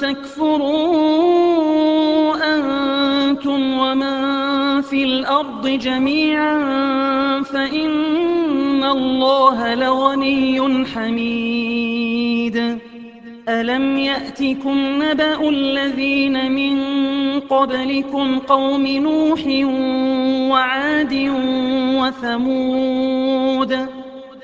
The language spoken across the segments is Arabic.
تكفروا أنتم ومن في الأرض جميعا فإن الله لغني حميد. ألم يأتكم نبأ الذين من قبلكم قوم نوح وعاد وثمود؟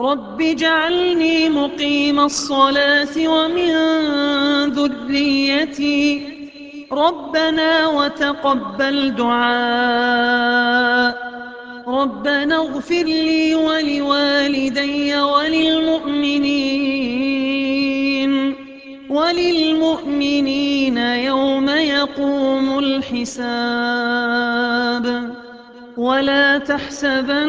رب اجعلني مقيم الصلاة ومن ذريتي ربنا وتقبل دعاء ربنا اغفر لي ولوالدي وللمؤمنين وللمؤمنين يوم يقوم الحساب ولا تحسبن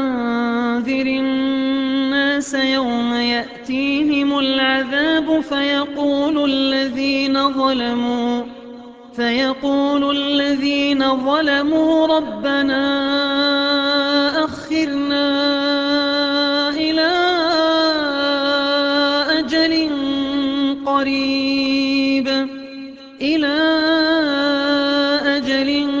وأنذر الناس يوم يأتيهم العذاب فيقول الذين ظلموا فيقول الذين ظلموا ربنا أخرنا إلى أجل قريب إلى أجل قريب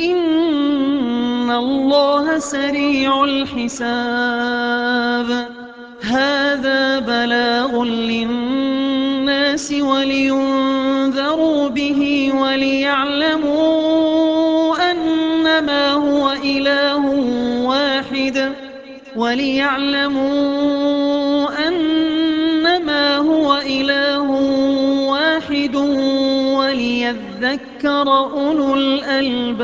إن الله سريع الحساب هذا بلاغ للناس ولينذروا به وليعلموا أنما هو إله واحد وليعلموا أنما هو إله واحد وليذكر أولو الألباب